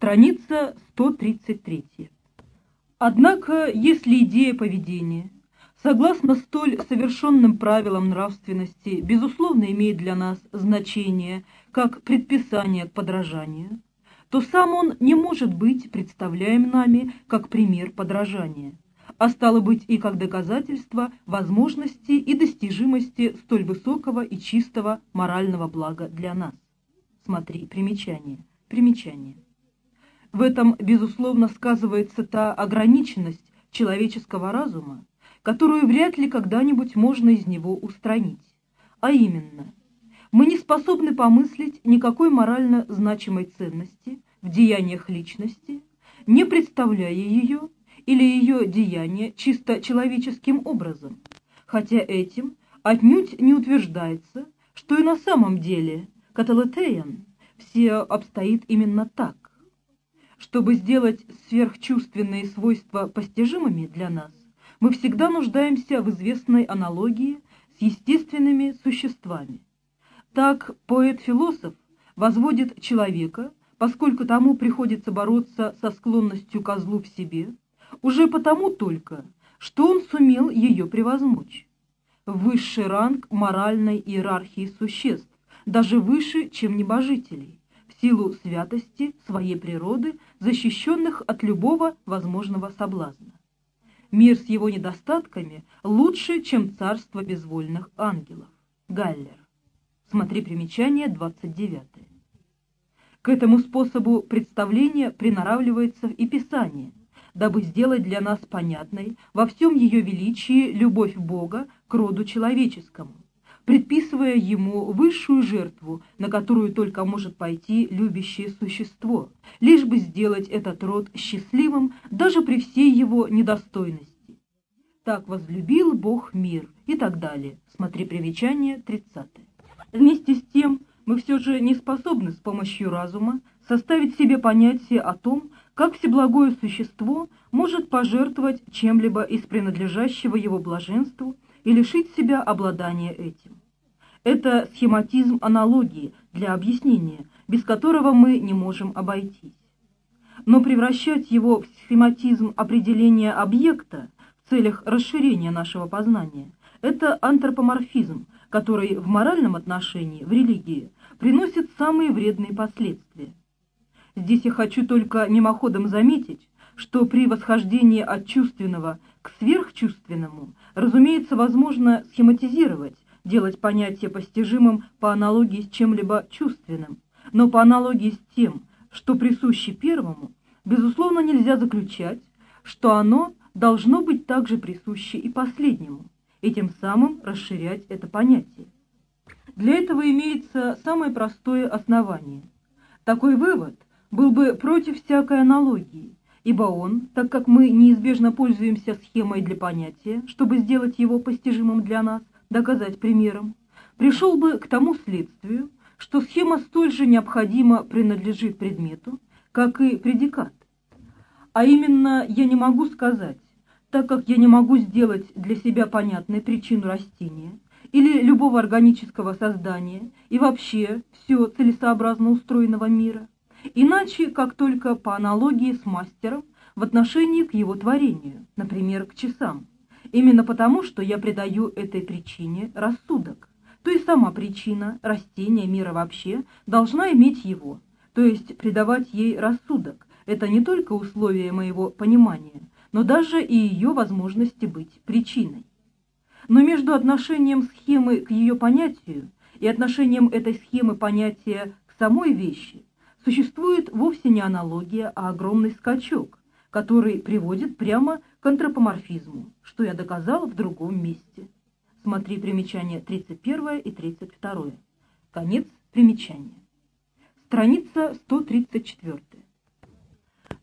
Страница 133. Однако, если идея поведения, согласно столь совершенным правилам нравственности, безусловно имеет для нас значение как предписание к подражанию, то сам он не может быть представляем нами как пример подражания, а стало быть и как доказательство возможности и достижимости столь высокого и чистого морального блага для нас. Смотри, примечание, примечание. В этом, безусловно, сказывается та ограниченность человеческого разума, которую вряд ли когда-нибудь можно из него устранить. А именно, мы не способны помыслить никакой морально значимой ценности в деяниях личности, не представляя ее или ее деяния чисто человеческим образом, хотя этим отнюдь не утверждается, что и на самом деле каталатеян все обстоит именно так. Чтобы сделать сверхчувственные свойства постижимыми для нас, мы всегда нуждаемся в известной аналогии с естественными существами. Так поэт-философ возводит человека, поскольку тому приходится бороться со склонностью козлу в себе, уже потому только, что он сумел ее превозмочь. Высший ранг моральной иерархии существ, даже выше, чем небожителей силу святости своей природы, защищенных от любого возможного соблазна. Мир с его недостатками лучше, чем царство безвольных ангелов. Галлер. Смотри примечание 29. К этому способу представления приноравливается и Писание, дабы сделать для нас понятной во всем ее величии любовь Бога к роду человеческому, предписывая ему высшую жертву, на которую только может пойти любящее существо, лишь бы сделать этот род счастливым даже при всей его недостойности. Так возлюбил Бог мир и так далее. Смотри примечание 30. Вместе с тем, мы все же не способны с помощью разума составить себе понятие о том, как всеблагое существо может пожертвовать чем-либо из принадлежащего его блаженству и лишить себя обладания этим. Это схематизм аналогии для объяснения, без которого мы не можем обойтись. Но превращать его в схематизм определения объекта в целях расширения нашего познания – это антропоморфизм, который в моральном отношении, в религии, приносит самые вредные последствия. Здесь я хочу только мимоходом заметить, что при восхождении от чувственного к сверхчувственному, разумеется, возможно схематизировать, делать понятие постижимым по аналогии с чем-либо чувственным, но по аналогии с тем, что присуще первому, безусловно, нельзя заключать, что оно должно быть также присуще и последнему, и тем самым расширять это понятие. Для этого имеется самое простое основание. Такой вывод был бы против всякой аналогии, ибо он, так как мы неизбежно пользуемся схемой для понятия, чтобы сделать его постижимым для нас, доказать примером, пришел бы к тому следствию, что схема столь же необходимо принадлежит предмету, как и предикат. А именно, я не могу сказать, так как я не могу сделать для себя понятной причину растения или любого органического создания и вообще все целесообразно устроенного мира, иначе как только по аналогии с мастером в отношении к его творению, например, к часам. Именно потому, что я придаю этой причине рассудок. То есть сама причина, растения, мира вообще, должна иметь его, то есть придавать ей рассудок. Это не только условие моего понимания, но даже и ее возможности быть причиной. Но между отношением схемы к ее понятию и отношением этой схемы понятия к самой вещи существует вовсе не аналогия, а огромный скачок, который приводит прямо к антропоморфизму, что я доказал в другом месте. Смотри примечания 31 и 32. Конец примечания. Страница 134.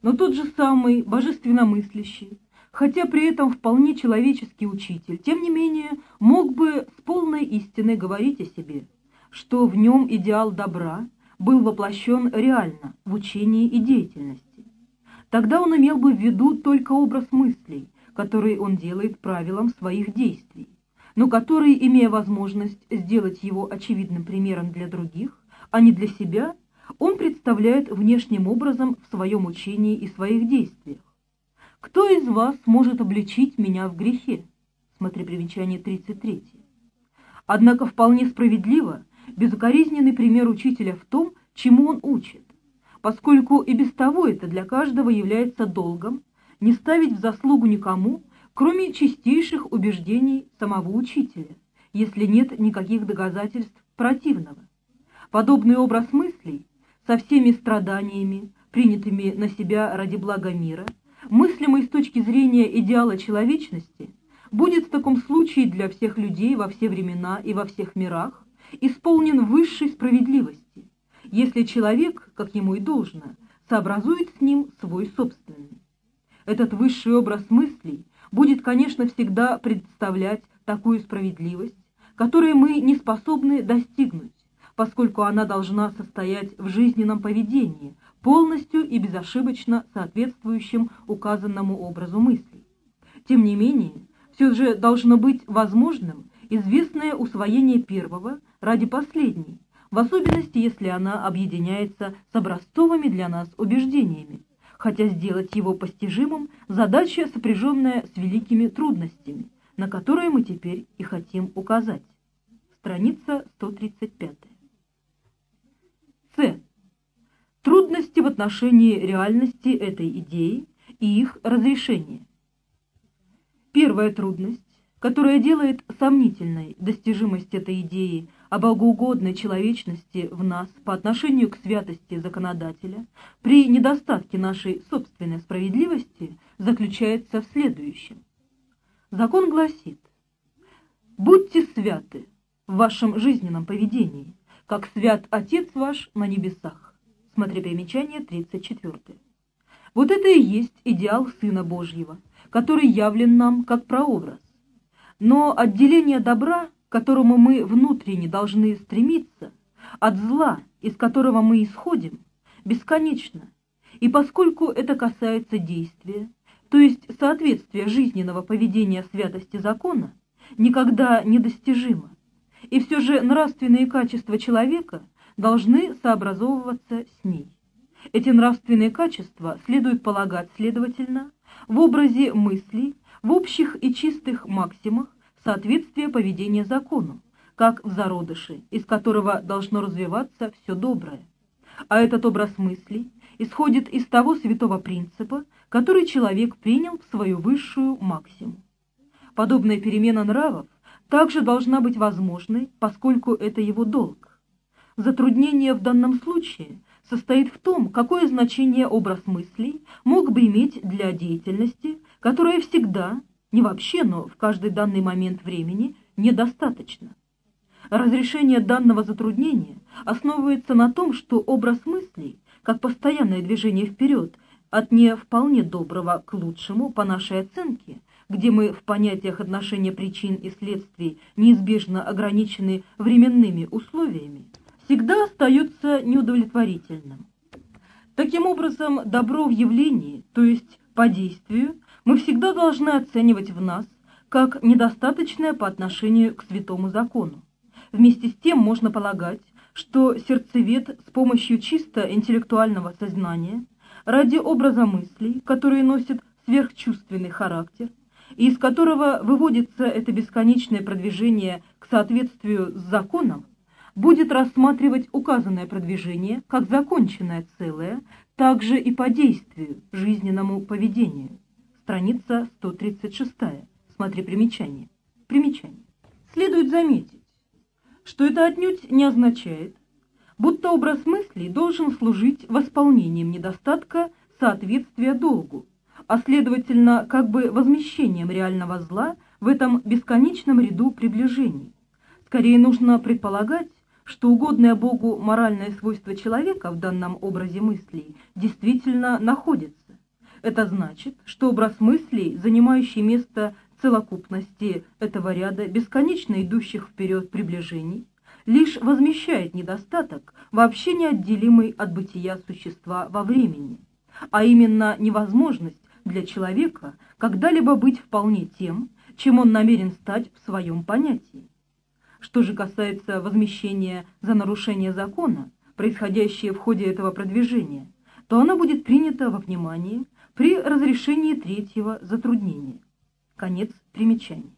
Но тот же самый божественномыслящий, хотя при этом вполне человеческий учитель, тем не менее мог бы с полной истиной говорить о себе, что в нем идеал добра был воплощен реально в учении и деятельности Тогда он имел бы в виду только образ мыслей, который он делает правилом своих действий, но который, имея возможность сделать его очевидным примером для других, а не для себя, он представляет внешним образом в своем учении и своих действиях. «Кто из вас может обличить меня в грехе?» Смотри примечание 33. Однако вполне справедливо безукоризненный пример учителя в том, чему он учит, поскольку и без того это для каждого является долгом не ставить в заслугу никому, кроме чистейших убеждений самого учителя, если нет никаких доказательств противного. Подобный образ мыслей со всеми страданиями, принятыми на себя ради блага мира, мыслимый с точки зрения идеала человечности, будет в таком случае для всех людей во все времена и во всех мирах исполнен высшей справедливости, если человек, как ему и должно, сообразует с ним свой собственный. Этот высший образ мыслей будет, конечно, всегда представлять такую справедливость, которой мы не способны достигнуть, поскольку она должна состоять в жизненном поведении, полностью и безошибочно соответствующем указанному образу мыслей. Тем не менее, все же должно быть возможным известное усвоение первого ради последней, в особенности, если она объединяется с образцовыми для нас убеждениями, хотя сделать его постижимым – задача, сопряженная с великими трудностями, на которые мы теперь и хотим указать. Страница 135. С. Трудности в отношении реальности этой идеи и их разрешения. Первая трудность, которая делает сомнительной достижимость этой идеи о богоугодной человечности в нас по отношению к святости законодателя при недостатке нашей собственной справедливости, заключается в следующем. Закон гласит «Будьте святы в вашем жизненном поведении, как свят Отец ваш на небесах». Смотри примечание 34. Вот это и есть идеал Сына Божьего, который явлен нам как прообраз. Но отделение добра, к которому мы внутренне должны стремиться, от зла, из которого мы исходим, бесконечно. И поскольку это касается действия, то есть соответствия жизненного поведения святости закона, никогда недостижимо. И все же нравственные качества человека должны сообразовываться с ней. Эти нравственные качества следует полагать, следовательно, в образе мыслей, в общих и чистых максимах соответствия поведения закону, как в зародыше, из которого должно развиваться все доброе. А этот образ мыслей исходит из того святого принципа, который человек принял в свою высшую максиму. Подобная перемена нравов также должна быть возможной, поскольку это его долг. Затруднение в данном случае состоит в том, какое значение образ мыслей мог бы иметь для деятельности, которая всегда, не вообще, но в каждый данный момент времени, недостаточно. Разрешение данного затруднения основывается на том, что образ мыслей, как постоянное движение вперед, от не вполне доброго к лучшему, по нашей оценке, где мы в понятиях отношения причин и следствий неизбежно ограничены временными условиями, всегда остается неудовлетворительным. Таким образом, добро в явлении, то есть по действию, мы всегда должны оценивать в нас как недостаточное по отношению к святому закону. Вместе с тем можно полагать, что сердцевед с помощью чисто интеллектуального сознания, ради образа мыслей, которые носят сверхчувственный характер, и из которого выводится это бесконечное продвижение к соответствию с законом, будет рассматривать указанное продвижение как законченное целое, также и по действию, жизненному поведению. Страница 136. Смотри примечание. Примечание. Следует заметить, что это отнюдь не означает, будто образ мыслей должен служить восполнением недостатка соответствия долгу, а следовательно, как бы возмещением реального зла в этом бесконечном ряду приближений. Скорее нужно предполагать, что угодное Богу моральное свойство человека в данном образе мыслей действительно находится. Это значит, что образ мыслей, занимающий место целокупности этого ряда бесконечно идущих вперед приближений, лишь возмещает недостаток, вообще неотделимый от бытия существа во времени, а именно невозможность для человека когда-либо быть вполне тем, чем он намерен стать в своем понятии. Что же касается возмещения за нарушение закона, происходящее в ходе этого продвижения, то оно будет принято во внимание при разрешении третьего затруднения. Конец примечания.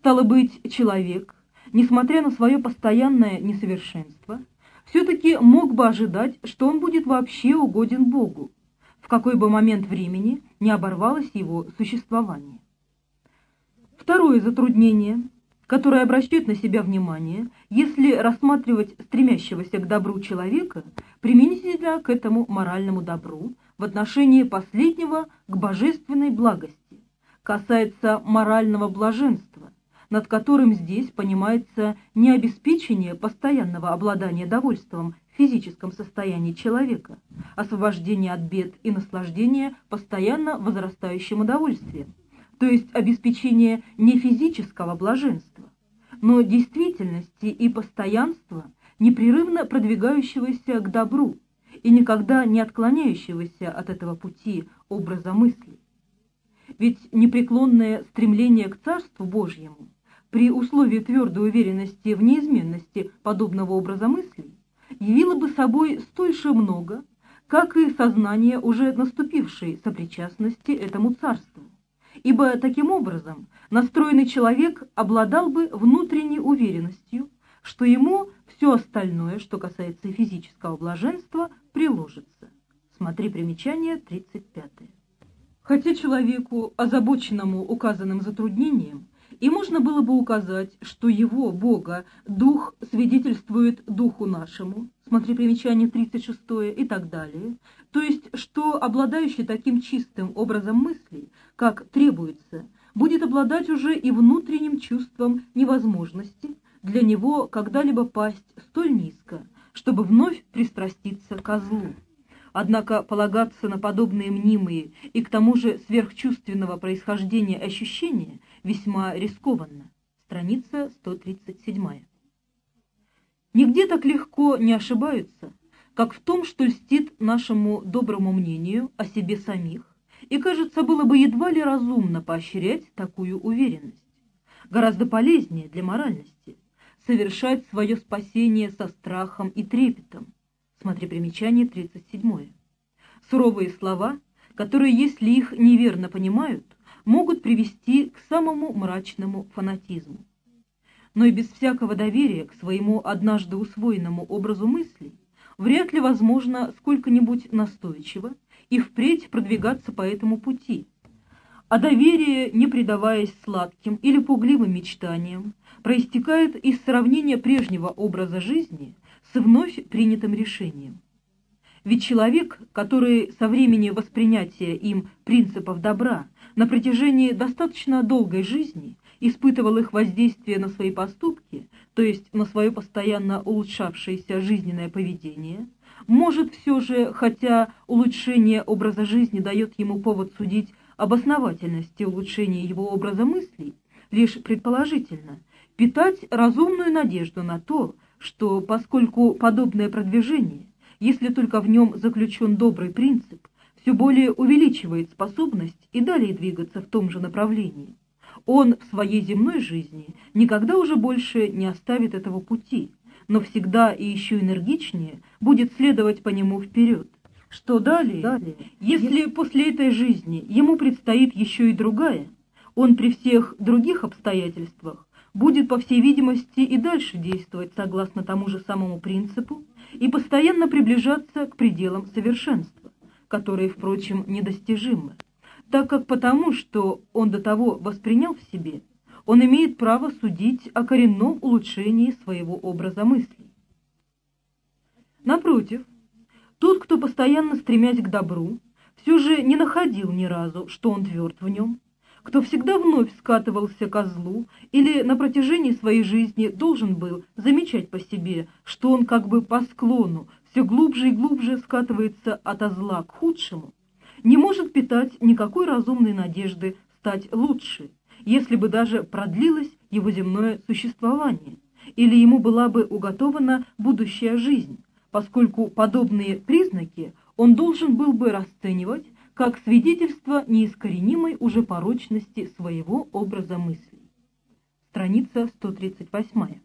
Стало быть, человек, несмотря на свое постоянное несовершенство, все-таки мог бы ожидать, что он будет вообще угоден Богу, в какой бы момент времени не оборвалось его существование. Второе затруднение, которое обращает на себя внимание, если рассматривать стремящегося к добру человека применительно к этому моральному добру в отношении последнего к божественной благости, касается морального блаженства, над которым здесь понимается не обеспечение постоянного обладания довольством в физическом состоянии человека, освобождение от бед и наслаждение постоянно возрастающим удовольствием, то есть обеспечение не физического блаженства, но действительности и постоянства, непрерывно продвигающегося к добру и никогда не отклоняющегося от этого пути образа мысли. Ведь непреклонное стремление к Царству Божьему при условии твердой уверенности в неизменности подобного образа мыслей явило бы собой столь же много, как и сознание уже наступившей сопричастности этому царству. Ибо таким образом настроенный человек обладал бы внутренней уверенностью, что ему все остальное, что касается физического блаженства, приложится. Смотри примечание 35. Хотя человеку, озабоченному указанным затруднением, и можно было бы указать, что его, Бога, дух свидетельствует духу нашему, смотри примечание 36 и так далее, то есть, что обладающий таким чистым образом мыслей, как требуется, будет обладать уже и внутренним чувством невозможности для него когда-либо пасть столь низко, чтобы вновь пристраститься к злу. Однако полагаться на подобные мнимые и к тому же сверхчувственного происхождения ощущения весьма рискованно. Страница 137. Нигде так легко не ошибаются, как в том, что льстит нашему доброму мнению о себе самих, и, кажется, было бы едва ли разумно поощрять такую уверенность. Гораздо полезнее для моральности совершать свое спасение со страхом и трепетом. Смотри примечание 37. Суровые слова, которые, если их неверно понимают, могут привести к самому мрачному фанатизму. Но и без всякого доверия к своему однажды усвоенному образу мыслей вряд ли возможно сколько-нибудь настойчиво и впредь продвигаться по этому пути. А доверие, не предаваясь сладким или пугливым мечтаниям, проистекает из сравнения прежнего образа жизни с вновь принятым решением. Ведь человек, который со времени воспринятия им принципов добра на протяжении достаточно долгой жизни испытывал их воздействие на свои поступки, то есть на свое постоянно улучшавшееся жизненное поведение, может все же, хотя улучшение образа жизни дает ему повод судить об основательности улучшения его образа мыслей, лишь предположительно, питать разумную надежду на то, что поскольку подобное продвижение, если только в нем заключен добрый принцип, все более увеличивает способность и далее двигаться в том же направлении. Он в своей земной жизни никогда уже больше не оставит этого пути, но всегда и еще энергичнее будет следовать по нему вперед. Что далее? далее? Если после этой жизни ему предстоит еще и другая, он при всех других обстоятельствах будет, по всей видимости, и дальше действовать согласно тому же самому принципу и постоянно приближаться к пределам совершенства которые, впрочем, недостижимы, так как потому, что он до того воспринял в себе, он имеет право судить о коренном улучшении своего образа мыслей. Напротив, тот, кто постоянно стремясь к добру, все же не находил ни разу, что он тверд в нем, кто всегда вновь скатывался ко злу или на протяжении своей жизни должен был замечать по себе, что он как бы по склону все глубже и глубже скатывается от зла к худшему, не может питать никакой разумной надежды стать лучше, если бы даже продлилось его земное существование, или ему была бы уготована будущая жизнь, поскольку подобные признаки он должен был бы расценивать как свидетельство неискоренимой уже порочности своего образа мыслей. Страница 138.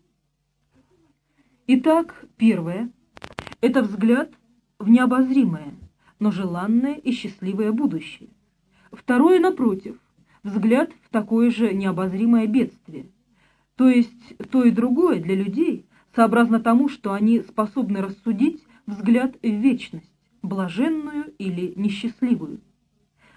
Итак, первое – это взгляд в необозримое, но желанное и счастливое будущее. Второе, напротив, взгляд в такое же необозримое бедствие. То есть то и другое для людей, сообразно тому, что они способны рассудить взгляд в вечность, блаженную или несчастливую.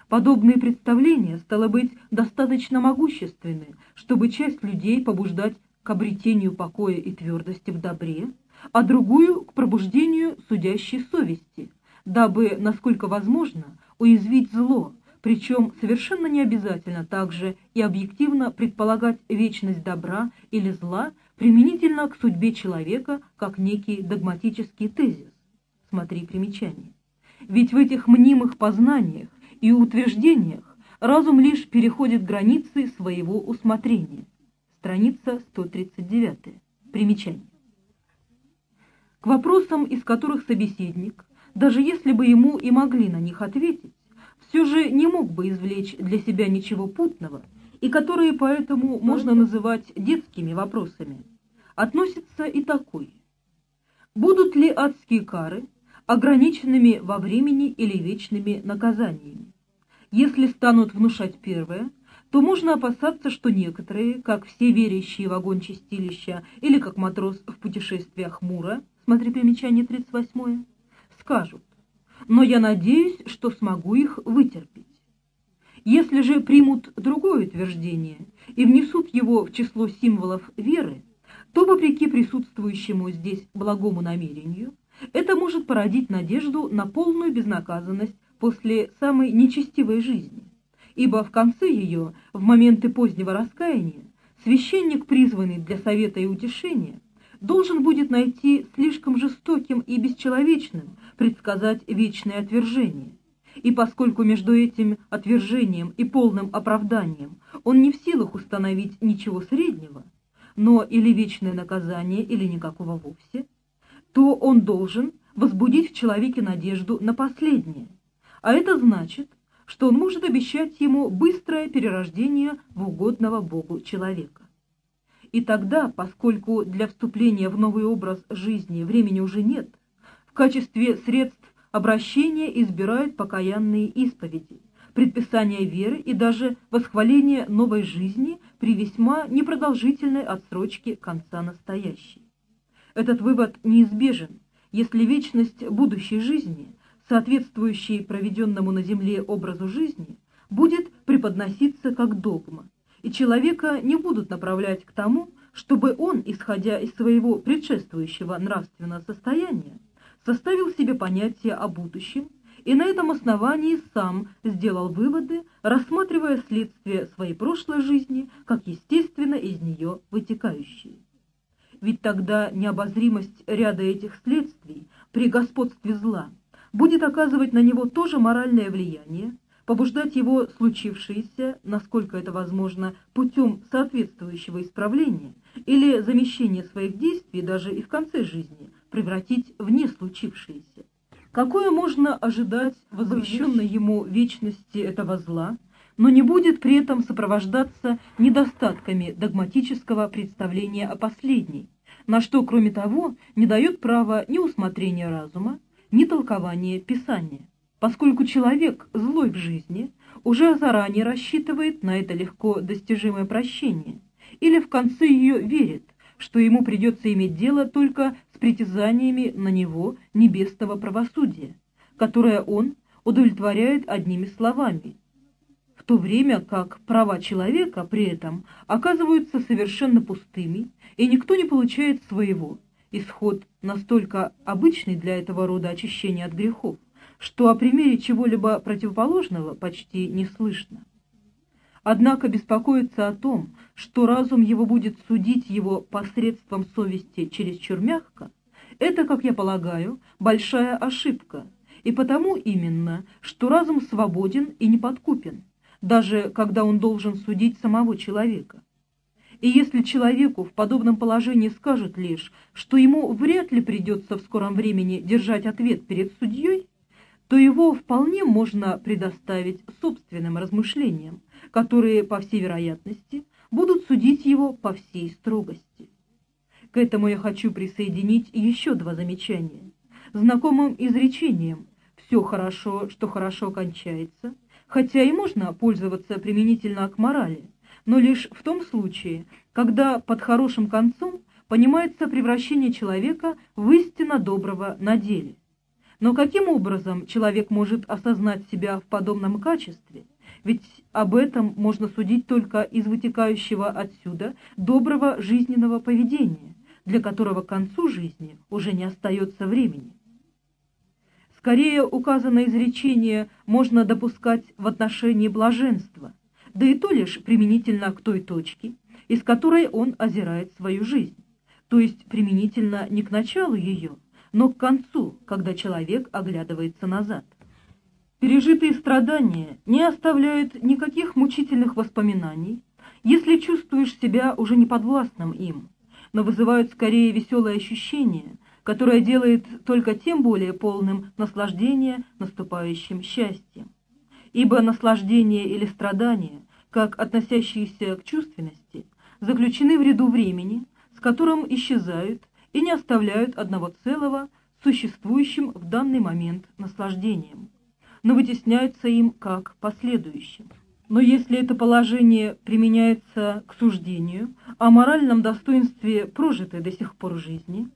Подобные представления, стало быть, достаточно могущественны, чтобы часть людей побуждать к обретению покоя и твердости в добре, а другую – к пробуждению судящей совести, дабы, насколько возможно, уязвить зло, причем совершенно не обязательно также и объективно предполагать вечность добра или зла применительно к судьбе человека как некий догматический тезис. Смотри примечание. Ведь в этих мнимых познаниях и утверждениях разум лишь переходит границы своего усмотрения. Страница 139. Примечание. К вопросам, из которых собеседник, даже если бы ему и могли на них ответить, все же не мог бы извлечь для себя ничего путного, и которые поэтому можно называть детскими вопросами, относится и такой. Будут ли адские кары ограниченными во времени или вечными наказаниями? Если станут внушать первое, то можно опасаться, что некоторые, как все верящие в огонь чистилища или как матрос в путешествиях Мура, смотри примечание 38, скажут, но я надеюсь, что смогу их вытерпеть. Если же примут другое утверждение и внесут его в число символов веры, то, вопреки присутствующему здесь благому намерению, это может породить надежду на полную безнаказанность после самой нечестивой жизни, ибо в конце ее, в моменты позднего раскаяния, священник, призванный для совета и утешения, должен будет найти слишком жестоким и бесчеловечным предсказать вечное отвержение. И поскольку между этим отвержением и полным оправданием он не в силах установить ничего среднего, но или вечное наказание, или никакого вовсе, то он должен возбудить в человеке надежду на последнее. А это значит, что он может обещать ему быстрое перерождение в угодного Богу человека. И тогда, поскольку для вступления в новый образ жизни времени уже нет, в качестве средств обращения избирают покаянные исповеди, предписание веры и даже восхваление новой жизни при весьма непродолжительной отсрочке конца настоящей. Этот вывод неизбежен, если вечность будущей жизни, соответствующей проведенному на земле образу жизни, будет преподноситься как догма, и человека не будут направлять к тому, чтобы он, исходя из своего предшествующего нравственного состояния, составил себе понятие о будущем и на этом основании сам сделал выводы, рассматривая следствие своей прошлой жизни как естественно из нее вытекающие. Ведь тогда необозримость ряда этих следствий при господстве зла будет оказывать на него тоже моральное влияние, побуждать его случившееся, насколько это возможно, путем соответствующего исправления или замещения своих действий даже и в конце жизни превратить в не случившееся. Какое можно ожидать возвещенной ему вечности этого зла, но не будет при этом сопровождаться недостатками догматического представления о последней, на что, кроме того, не дает права ни усмотрения разума, ни толкования Писания поскольку человек, злой в жизни, уже заранее рассчитывает на это легко достижимое прощение, или в конце ее верит, что ему придется иметь дело только с притязаниями на него небесного правосудия, которое он удовлетворяет одними словами, то время как права человека при этом оказываются совершенно пустыми, и никто не получает своего, исход настолько обычный для этого рода очищения от грехов что о примере чего-либо противоположного почти не слышно. Однако беспокоиться о том, что разум его будет судить его посредством совести чересчур мягко, это, как я полагаю, большая ошибка, и потому именно, что разум свободен и неподкупен, даже когда он должен судить самого человека. И если человеку в подобном положении скажут лишь, что ему вряд ли придется в скором времени держать ответ перед судьей, то его вполне можно предоставить собственным размышлениям, которые, по всей вероятности, будут судить его по всей строгости. К этому я хочу присоединить еще два замечания. Знакомым изречением «все хорошо, что хорошо кончается», хотя и можно пользоваться применительно к морали, но лишь в том случае, когда под хорошим концом понимается превращение человека в истинно доброго на деле. Но каким образом человек может осознать себя в подобном качестве? Ведь об этом можно судить только из вытекающего отсюда доброго жизненного поведения, для которого к концу жизни уже не остается времени. Скорее указанное изречение можно допускать в отношении блаженства, да и то лишь применительно к той точке, из которой он озирает свою жизнь, то есть применительно не к началу ее, но к концу, когда человек оглядывается назад. Пережитые страдания не оставляют никаких мучительных воспоминаний, если чувствуешь себя уже неподвластным им, но вызывают скорее веселое ощущение, которое делает только тем более полным наслаждение наступающим счастьем. Ибо наслаждение или страдание, как относящиеся к чувственности, заключены в ряду времени, с которым исчезают и не оставляют одного целого существующим в данный момент наслаждением, но вытесняются им как последующим. Но если это положение применяется к суждению о моральном достоинстве прожитой до сих пор жизни,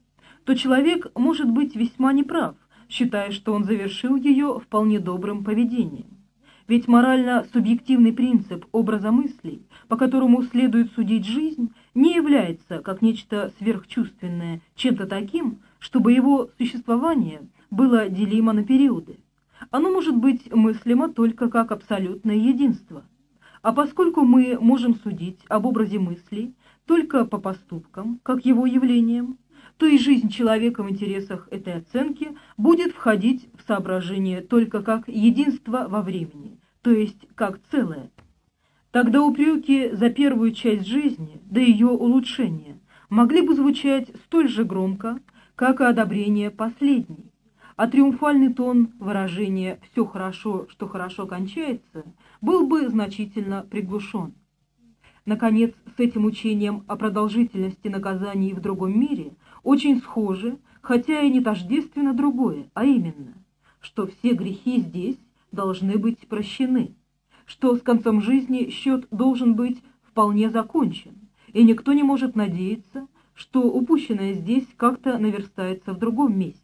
то человек может быть весьма неправ, считая, что он завершил ее вполне добрым поведением. Ведь морально-субъективный принцип образа мыслей, по которому следует судить жизнь, не является, как нечто сверхчувственное, чем-то таким, чтобы его существование было делимо на периоды. Оно может быть мыслимо только как абсолютное единство. А поскольку мы можем судить об образе мыслей только по поступкам, как его явлениям, то и жизнь человека в интересах этой оценки будет входить в соображение только как единство во времени, то есть как целое. Тогда упреки за первую часть жизни, да ее улучшение, могли бы звучать столь же громко, как и одобрение последней, а триумфальный тон выражения «все хорошо, что хорошо кончается» был бы значительно приглушен. Наконец, с этим учением о продолжительности наказаний в другом мире очень схоже, хотя и не тождественно другое, а именно, что все грехи здесь должны быть прощены, что с концом жизни счет должен быть вполне закончен, и никто не может надеяться, что упущенное здесь как-то наверстается в другом месте.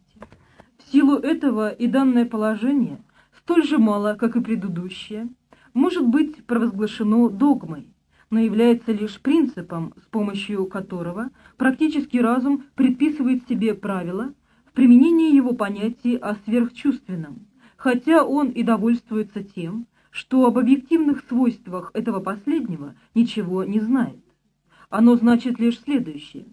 В силу этого и данное положение, столь же мало, как и предыдущее, может быть провозглашено догмой, но является лишь принципом, с помощью которого практический разум предписывает себе правила в применении его понятий о сверхчувственном, хотя он и довольствуется тем, что об объективных свойствах этого последнего ничего не знает. Оно значит лишь следующее.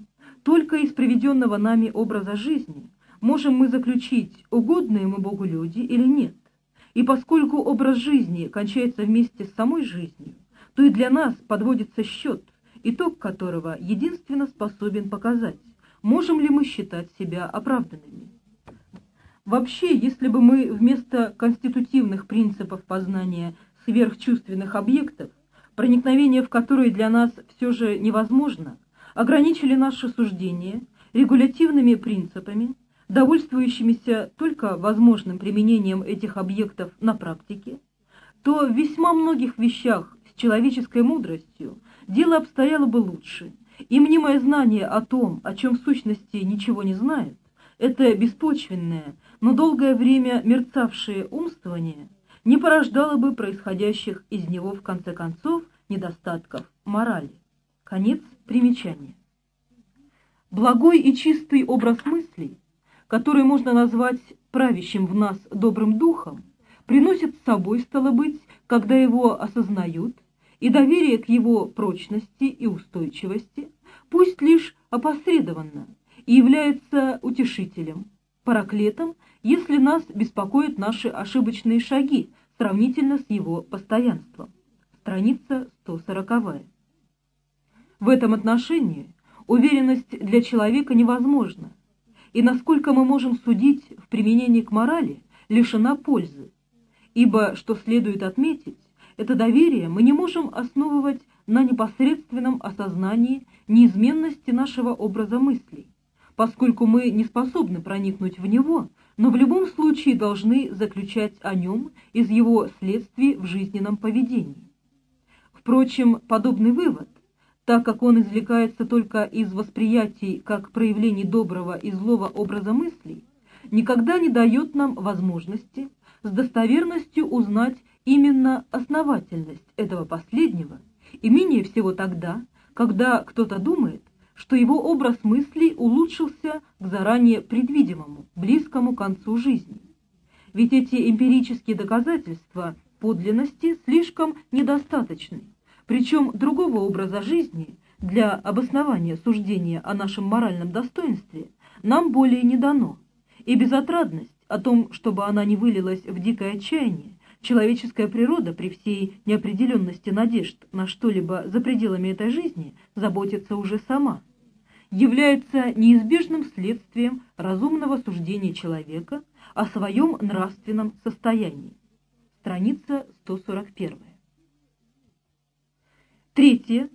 Только из приведенного нами образа жизни можем мы заключить, угодные мы Богу люди или нет. И поскольку образ жизни кончается вместе с самой жизнью, то и для нас подводится счет, итог которого единственно способен показать, можем ли мы считать себя оправданными. Вообще, если бы мы вместо конститутивных принципов познания сверхчувственных объектов, проникновение в которые для нас все же невозможно, ограничили наше суждение регулятивными принципами, довольствующимися только возможным применением этих объектов на практике, то в весьма многих вещах человеческой мудростью, дело обстояло бы лучше, и мнимое знание о том, о чем в сущности ничего не знает, это беспочвенное, но долгое время мерцавшее умствование не порождало бы происходящих из него в конце концов недостатков морали. Конец примечания. Благой и чистый образ мыслей, который можно назвать правящим в нас добрым духом, приносит с собой, стало быть, когда его осознают, и доверие к его прочности и устойчивости, пусть лишь опосредованно, и является утешителем, параклетом, если нас беспокоят наши ошибочные шаги сравнительно с его постоянством. Страница 140. В этом отношении уверенность для человека невозможна, и насколько мы можем судить в применении к морали, лишена пользы, ибо, что следует отметить, это доверие мы не можем основывать на непосредственном осознании неизменности нашего образа мыслей, поскольку мы не способны проникнуть в него, но в любом случае должны заключать о нем из его следствий в жизненном поведении. Впрочем, подобный вывод, так как он извлекается только из восприятий как проявлений доброго и злого образа мыслей, никогда не дает нам возможности с достоверностью узнать именно основательность этого последнего, и менее всего тогда, когда кто-то думает, что его образ мыслей улучшился к заранее предвидимому, близкому концу жизни. Ведь эти эмпирические доказательства подлинности слишком недостаточны, причем другого образа жизни для обоснования суждения о нашем моральном достоинстве нам более не дано, и безотрадность о том, чтобы она не вылилась в дикое отчаяние, Человеческая природа при всей неопределенности надежд на что-либо за пределами этой жизни заботится уже сама, является неизбежным следствием разумного суждения человека о своем нравственном состоянии. Страница 141. Третье,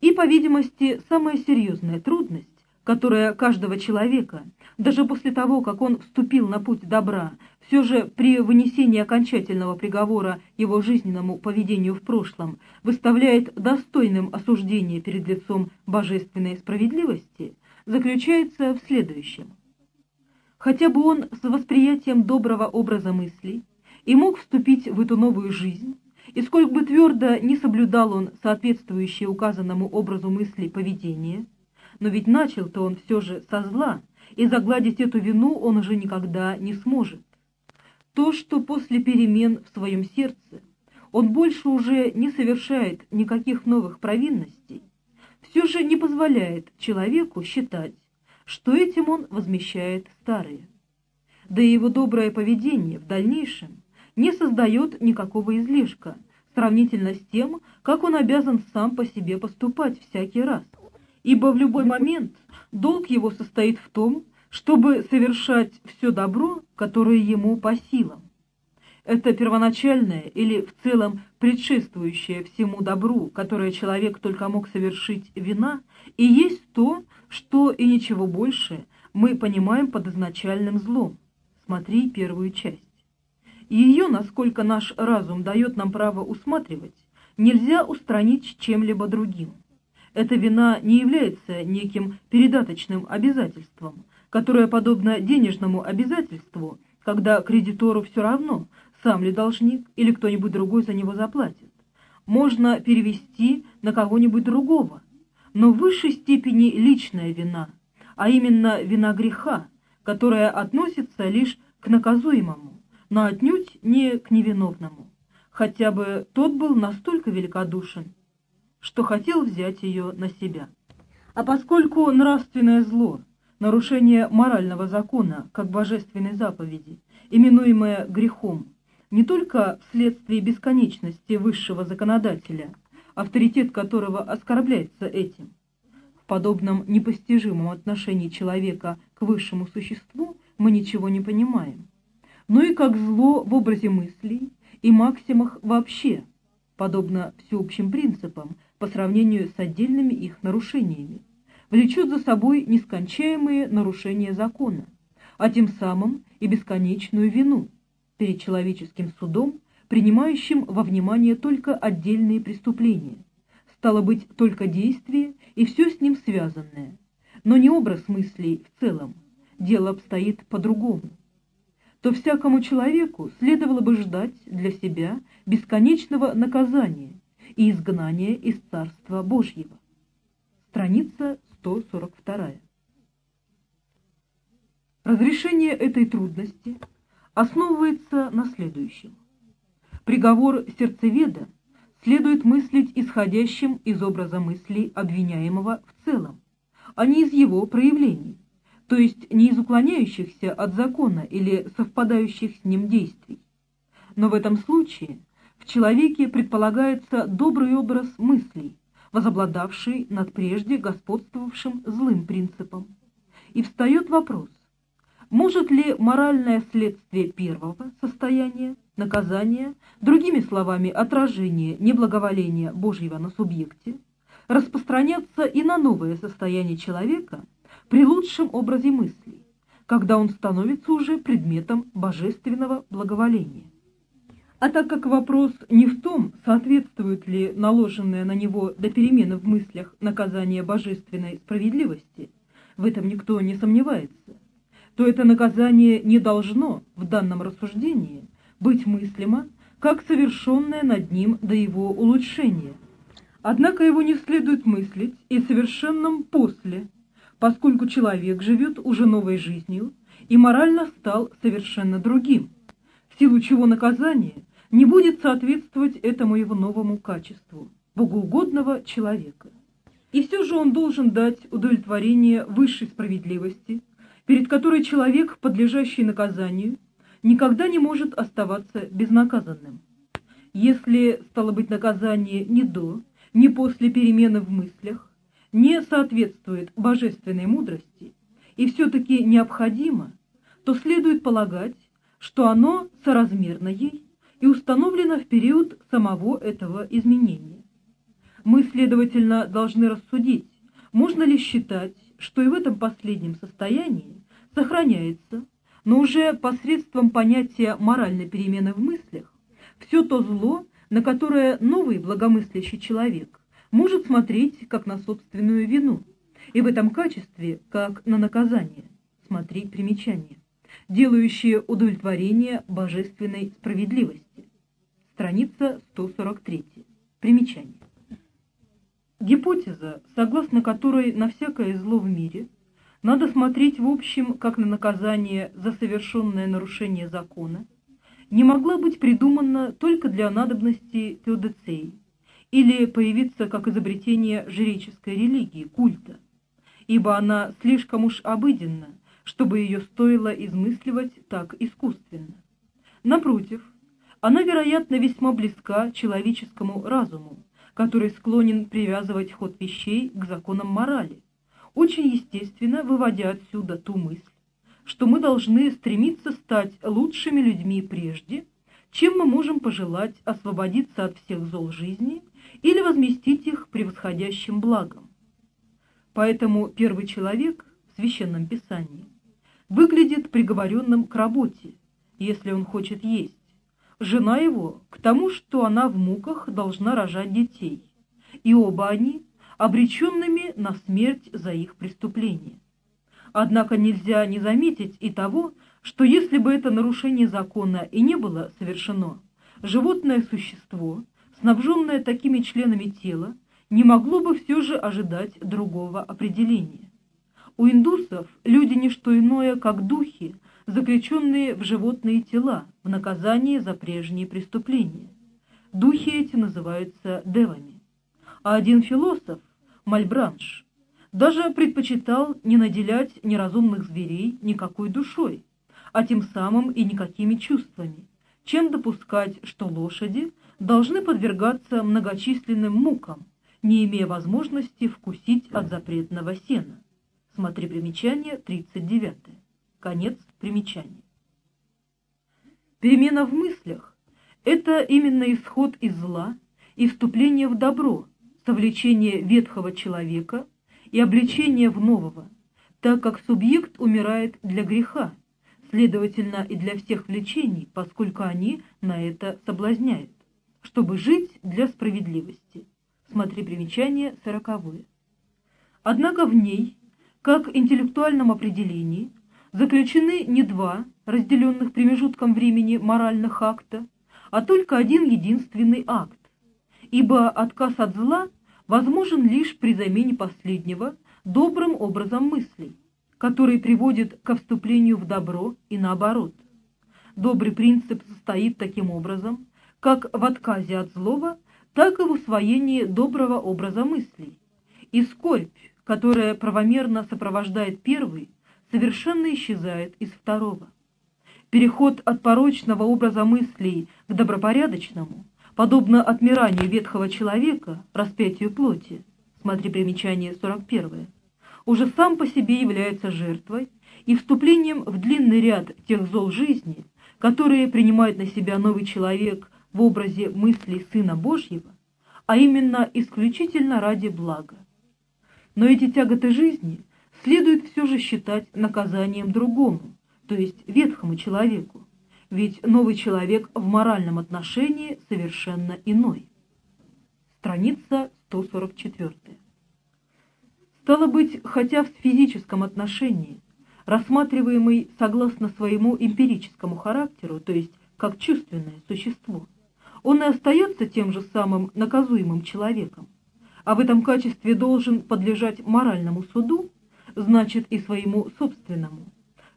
и, по видимости, самая серьезная трудность, которая каждого человека, даже после того, как он вступил на путь добра, все же при вынесении окончательного приговора его жизненному поведению в прошлом выставляет достойным осуждения перед лицом божественной справедливости, заключается в следующем. Хотя бы он с восприятием доброго образа мыслей и мог вступить в эту новую жизнь, и сколько бы твердо не соблюдал он соответствующее указанному образу мысли поведение, но ведь начал-то он все же со зла, и загладить эту вину он уже никогда не сможет. То, что после перемен в своем сердце он больше уже не совершает никаких новых провинностей, все же не позволяет человеку считать, что этим он возмещает старые. Да и его доброе поведение в дальнейшем не создает никакого излишка, сравнительно с тем, как он обязан сам по себе поступать всякий раз, ибо в любой момент долг его состоит в том, чтобы совершать все добро, которое ему по силам. Это первоначальное или в целом предшествующее всему добру, которое человек только мог совершить вина, и есть то, что и ничего больше мы понимаем под изначальным злом. Смотри первую часть. Ее, насколько наш разум дает нам право усматривать, нельзя устранить чем-либо другим. Эта вина не является неким передаточным обязательством, которое подобно денежному обязательству, когда кредитору все равно, сам ли должник или кто-нибудь другой за него заплатит. Можно перевести на кого-нибудь другого, но в высшей степени личная вина, а именно вина греха, которая относится лишь к наказуемому, но отнюдь не к невиновному, хотя бы тот был настолько великодушен, что хотел взять ее на себя. А поскольку нравственное зло, нарушение морального закона, как божественной заповеди, именуемое грехом, не только вследствие бесконечности высшего законодателя, авторитет которого оскорбляется этим, в подобном непостижимом отношении человека к высшему существу мы ничего не понимаем, но и как зло в образе мыслей и максимах вообще, подобно всеобщим принципам, по сравнению с отдельными их нарушениями, влечет за собой нескончаемые нарушения закона, а тем самым и бесконечную вину перед человеческим судом, принимающим во внимание только отдельные преступления, стало быть, только действие и все с ним связанное, но не образ мыслей в целом, дело обстоит по-другому. То всякому человеку следовало бы ждать для себя бесконечного наказания и изгнания из Царства Божьего. Страница 142. Разрешение этой трудности основывается на следующем. Приговор сердцеведа следует мыслить исходящим из образа мыслей обвиняемого в целом, а не из его проявлений, то есть не из уклоняющихся от закона или совпадающих с ним действий. Но в этом случае в человеке предполагается добрый образ мыслей, возобладавший над прежде господствовавшим злым принципом. И встает вопрос, может ли моральное следствие первого состояния наказание, другими словами, отражение неблаговоления Божьего на субъекте, распространятся и на новое состояние человека при лучшем образе мыслей, когда он становится уже предметом божественного благоволения. А так как вопрос не в том, соответствует ли наложенное на него до перемены в мыслях наказание божественной справедливости, в этом никто не сомневается, то это наказание не должно в данном рассуждении быть мыслимо, как совершенное над ним до его улучшения. Однако его не следует мыслить и совершенном после, поскольку человек живет уже новой жизнью и морально стал совершенно другим, в силу чего наказание не будет соответствовать этому его новому качеству, богоугодного человека. И все же он должен дать удовлетворение высшей справедливости, перед которой человек, подлежащий наказанию, никогда не может оставаться безнаказанным. Если, стало быть, наказание ни до, ни после перемены в мыслях не соответствует божественной мудрости и все-таки необходимо, то следует полагать, что оно соразмерно ей и установлено в период самого этого изменения. Мы, следовательно, должны рассудить, можно ли считать, что и в этом последнем состоянии сохраняется, но уже посредством понятия моральной перемены в мыслях, все то зло, на которое новый благомыслящий человек может смотреть как на собственную вину, и в этом качестве как на наказание. Смотри примечание делающее удовлетворение божественной справедливости. Страница 143. Примечание. Гипотеза, согласно которой на всякое зло в мире надо смотреть в общем как на наказание за совершенное нарушение закона, не могла быть придумана только для надобности теодицеи или появиться как изобретение жреческой религии, культа, ибо она слишком уж обыденна чтобы ее стоило измысливать так искусственно. Напротив, она, вероятно, весьма близка человеческому разуму, который склонен привязывать ход вещей к законам морали, очень естественно выводя отсюда ту мысль, что мы должны стремиться стать лучшими людьми прежде, чем мы можем пожелать освободиться от всех зол жизни или возместить их превосходящим благом. Поэтому первый человек в Священном Писании выглядит приговоренным к работе, если он хочет есть. Жена его к тому, что она в муках должна рожать детей, и оба они обреченными на смерть за их преступление. Однако нельзя не заметить и того, что если бы это нарушение закона и не было совершено, животное существо, снабженное такими членами тела, не могло бы все же ожидать другого определения. У индусов люди не что иное, как духи, заключенные в животные тела в наказание за прежние преступления. Духи эти называются девами. А один философ, Мальбранш, даже предпочитал не наделять неразумных зверей никакой душой, а тем самым и никакими чувствами, чем допускать, что лошади должны подвергаться многочисленным мукам, не имея возможности вкусить от запретного сена. Смотри примечание 39. Конец примечания. Перемена в мыслях – это именно исход из зла и вступление в добро, совлечение ветхого человека и обличение в нового, так как субъект умирает для греха, следовательно и для всех влечений, поскольку они на это соблазняют, чтобы жить для справедливости. Смотри примечание сороковое. Однако в ней как интеллектуальном определении заключены не два разделенных промежутком времени моральных акта, а только один единственный акт, ибо отказ от зла возможен лишь при замене последнего добрым образом мыслей, который приводит ко вступлению в добро и наоборот. Добрый принцип состоит таким образом, как в отказе от злого, так и в усвоении доброго образа мыслей. И скорбь, которая правомерно сопровождает первый, совершенно исчезает из второго. Переход от порочного образа мыслей к добропорядочному, подобно отмиранию ветхого человека, распятию плоти, смотри примечание 41, уже сам по себе является жертвой и вступлением в длинный ряд тех зол жизни, которые принимает на себя новый человек в образе мыслей Сына Божьего, а именно исключительно ради блага. Но эти тяготы жизни следует все же считать наказанием другому, то есть ветхому человеку, ведь новый человек в моральном отношении совершенно иной. Страница 144. Стало быть, хотя в физическом отношении, рассматриваемый согласно своему эмпирическому характеру, то есть как чувственное существо, он и остается тем же самым наказуемым человеком, а в этом качестве должен подлежать моральному суду, значит и своему собственному.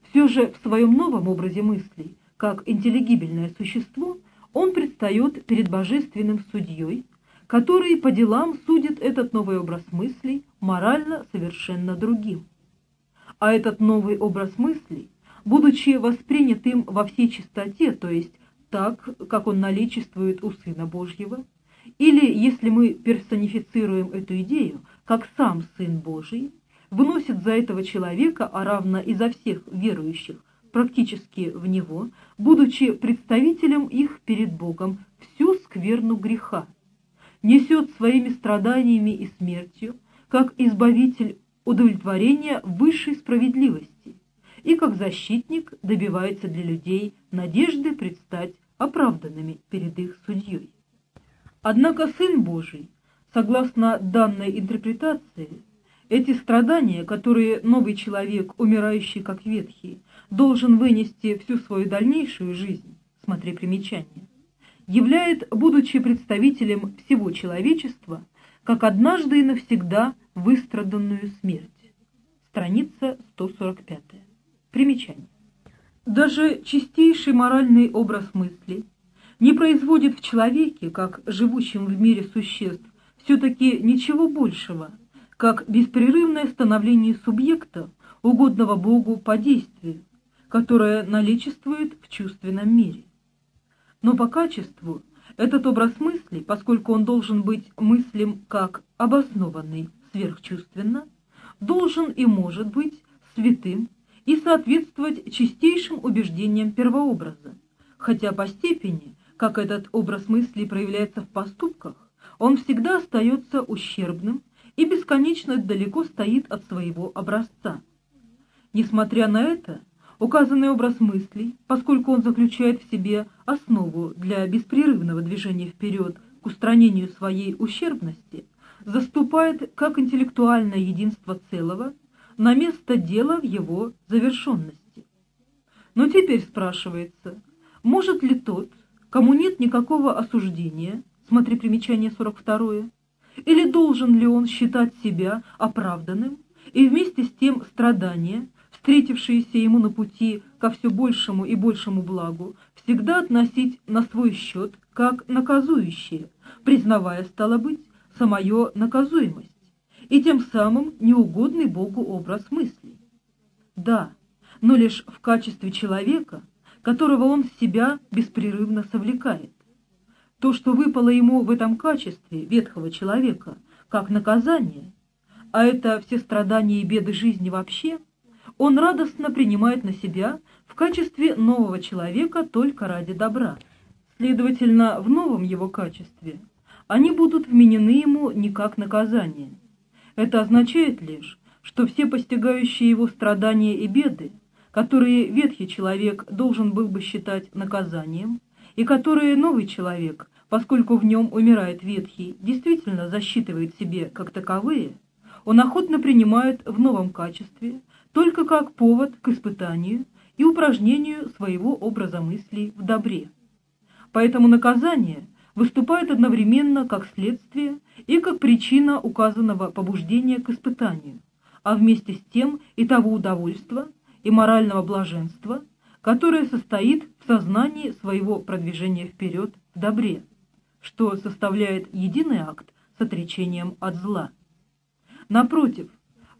Все же в своем новом образе мыслей, как интеллигибельное существо, он предстает перед божественным судьей, который по делам судит этот новый образ мыслей морально совершенно другим. А этот новый образ мыслей, будучи воспринят им во всей чистоте, то есть так, как он наличествует у Сына Божьего, или, если мы персонифицируем эту идею, как сам Сын Божий, выносит за этого человека, а равно и за всех верующих, практически в него, будучи представителем их перед Богом, всю скверну греха, несет своими страданиями и смертью, как избавитель удовлетворения высшей справедливости, и как защитник добивается для людей надежды предстать оправданными перед их судьей. Однако Сын Божий, согласно данной интерпретации, эти страдания, которые новый человек, умирающий как ветхий, должен вынести всю свою дальнейшую жизнь, смотри примечание, являет, будучи представителем всего человечества, как однажды и навсегда выстраданную смерть. Страница 145. Примечание. Даже чистейший моральный образ мысли не производит в человеке, как живущем в мире существ, все-таки ничего большего, как беспрерывное становление субъекта, угодного Богу по действию, которое наличествует в чувственном мире. Но по качеству этот образ мысли, поскольку он должен быть мыслим как обоснованный сверхчувственно, должен и может быть святым и соответствовать чистейшим убеждениям первообраза, хотя по степени, как этот образ мысли проявляется в поступках, он всегда остается ущербным и бесконечно далеко стоит от своего образца. Несмотря на это, Указанный образ мыслей, поскольку он заключает в себе основу для беспрерывного движения вперед к устранению своей ущербности, заступает как интеллектуальное единство целого на место дела в его завершенности. Но теперь спрашивается, может ли тот, кому нет никакого осуждения, смотри примечание 42, или должен ли он считать себя оправданным и вместе с тем страдания, встретившиеся ему на пути ко все большему и большему благу, всегда относить на свой счет как наказующие, признавая, стало быть, самое наказуемость, и тем самым неугодный Богу образ мыслей. Да, но лишь в качестве человека, которого он себя беспрерывно совлекает. То, что выпало ему в этом качестве ветхого человека, как наказание, а это все страдания и беды жизни вообще – он радостно принимает на себя в качестве нового человека только ради добра. Следовательно, в новом его качестве они будут вменены ему не как наказание. Это означает лишь, что все постигающие его страдания и беды, которые ветхий человек должен был бы считать наказанием, и которые новый человек, поскольку в нем умирает ветхий, действительно засчитывает себе как таковые, он охотно принимает в новом качестве, только как повод к испытанию и упражнению своего образа мыслей в добре. Поэтому наказание выступает одновременно как следствие и как причина указанного побуждения к испытанию, а вместе с тем и того удовольства и морального блаженства, которое состоит в сознании своего продвижения вперед в добре, что составляет единый акт с отречением от зла. Напротив,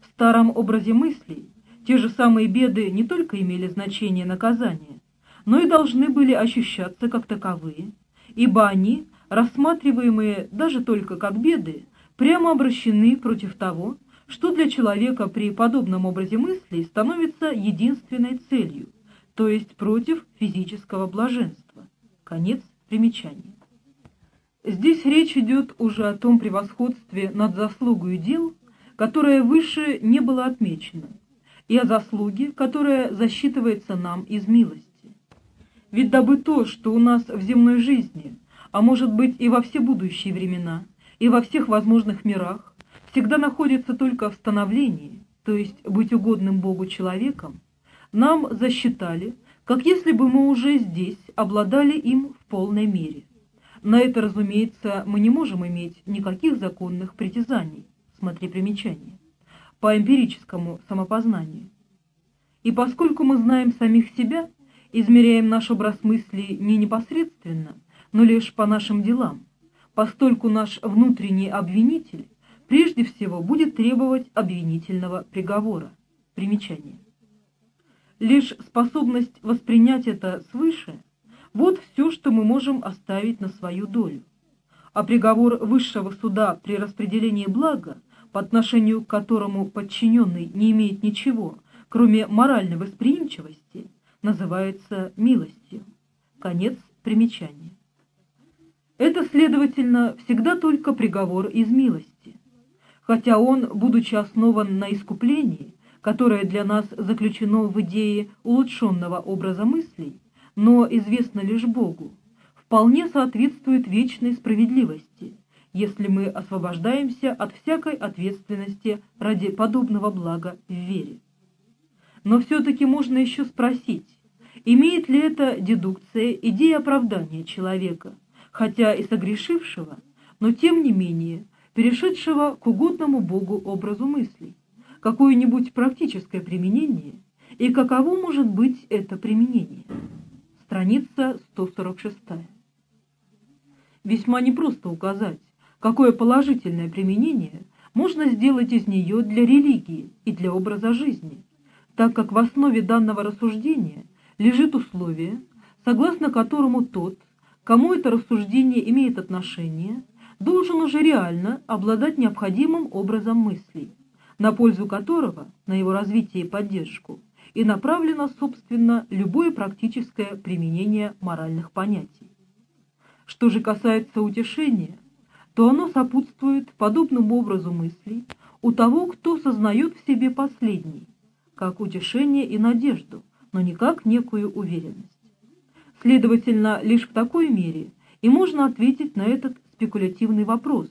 в старом образе мыслей те же самые беды не только имели значение наказания, но и должны были ощущаться как таковые, ибо они, рассматриваемые даже только как беды, прямо обращены против того, что для человека при подобном образе мыслей становится единственной целью, то есть против физического блаженства. Конец примечания. Здесь речь идет уже о том превосходстве над заслугой дел, которое выше не было отмечено, и о заслуге, которая засчитывается нам из милости. Ведь дабы то, что у нас в земной жизни, а может быть и во все будущие времена, и во всех возможных мирах, всегда находится только в становлении, то есть быть угодным Богу человеком, нам засчитали, как если бы мы уже здесь обладали им в полной мере. На это, разумеется, мы не можем иметь никаких законных притязаний, смотри примечание, по эмпирическому самопознанию. И поскольку мы знаем самих себя, измеряем наш образ мыслей не непосредственно, но лишь по нашим делам, постольку наш внутренний обвинитель прежде всего будет требовать обвинительного приговора. Примечание. Лишь способность воспринять это свыше – вот все, что мы можем оставить на свою долю. А приговор высшего суда при распределении блага, по отношению к которому подчиненный не имеет ничего, кроме моральной восприимчивости, называется милостью. Конец примечания. Это, следовательно, всегда только приговор из милости. Хотя он, будучи основан на искуплении, которое для нас заключено в идее улучшенного образа мыслей, но известно лишь Богу, вполне соответствует вечной справедливости, если мы освобождаемся от всякой ответственности ради подобного блага в вере. Но все-таки можно еще спросить, имеет ли эта дедукция идея оправдания человека, хотя и согрешившего, но тем не менее перешедшего к угодному Богу образу мыслей, какое-нибудь практическое применение, и каково может быть это применение. Страница 146. Весьма непросто указать, какое положительное применение можно сделать из нее для религии и для образа жизни, так как в основе данного рассуждения лежит условие, согласно которому тот, кому это рассуждение имеет отношение, должен уже реально обладать необходимым образом мыслей, на пользу которого, на его развитие и поддержку, и направлено, собственно, любое практическое применение моральных понятий. Что же касается утешения, то оно сопутствует подобному образу мыслей у того, кто сознает в себе последний, как утешение и надежду, но не как некую уверенность. Следовательно, лишь в такой мере и можно ответить на этот спекулятивный вопрос,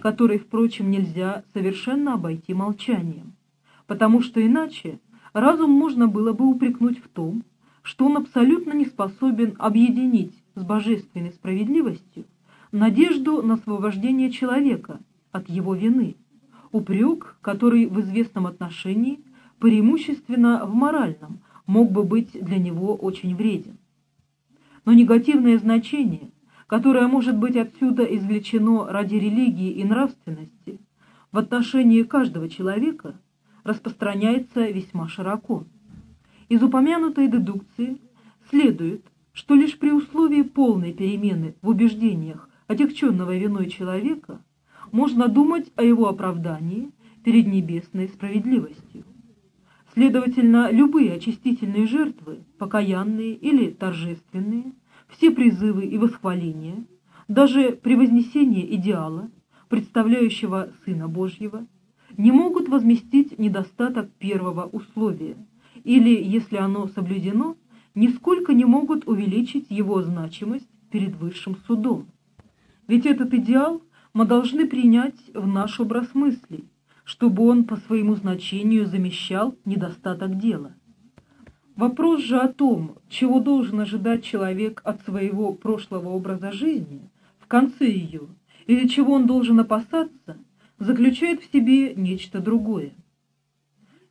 который, впрочем, нельзя совершенно обойти молчанием, потому что иначе разум можно было бы упрекнуть в том, что он абсолютно не способен объединить с божественной справедливостью надежду на освобождение человека от его вины, упрек, который в известном отношении, преимущественно в моральном, мог бы быть для него очень вреден. Но негативное значение, которое может быть отсюда извлечено ради религии и нравственности, в отношении каждого человека распространяется весьма широко. Из упомянутой дедукции следует, что лишь при условии полной перемены в убеждениях отягченного виной человека можно думать о его оправдании перед небесной справедливостью. Следовательно, любые очистительные жертвы, покаянные или торжественные, все призывы и восхваления, даже превознесение идеала, представляющего Сына Божьего, не могут возместить недостаток первого условия, или, если оно соблюдено, нисколько не могут увеличить его значимость перед высшим судом. Ведь этот идеал мы должны принять в наш образ мыслей, чтобы он по своему значению замещал недостаток дела. Вопрос же о том, чего должен ожидать человек от своего прошлого образа жизни в конце ее, или чего он должен опасаться, заключает в себе нечто другое.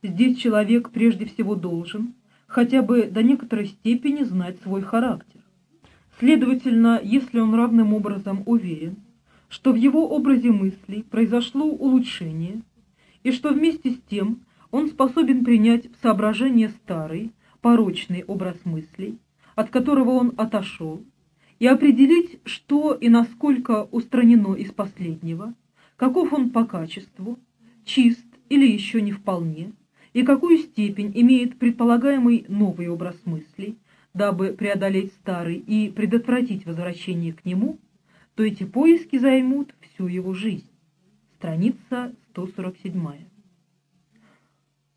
Здесь человек прежде всего должен хотя бы до некоторой степени знать свой характер. Следовательно, если он равным образом уверен, что в его образе мыслей произошло улучшение, и что вместе с тем он способен принять в соображение старый, порочный образ мыслей, от которого он отошел, и определить, что и насколько устранено из последнего, каков он по качеству, чист или еще не вполне, и какую степень имеет предполагаемый новый образ мыслей, дабы преодолеть старый и предотвратить возвращение к нему, то эти поиски займут всю его жизнь. Страница 147.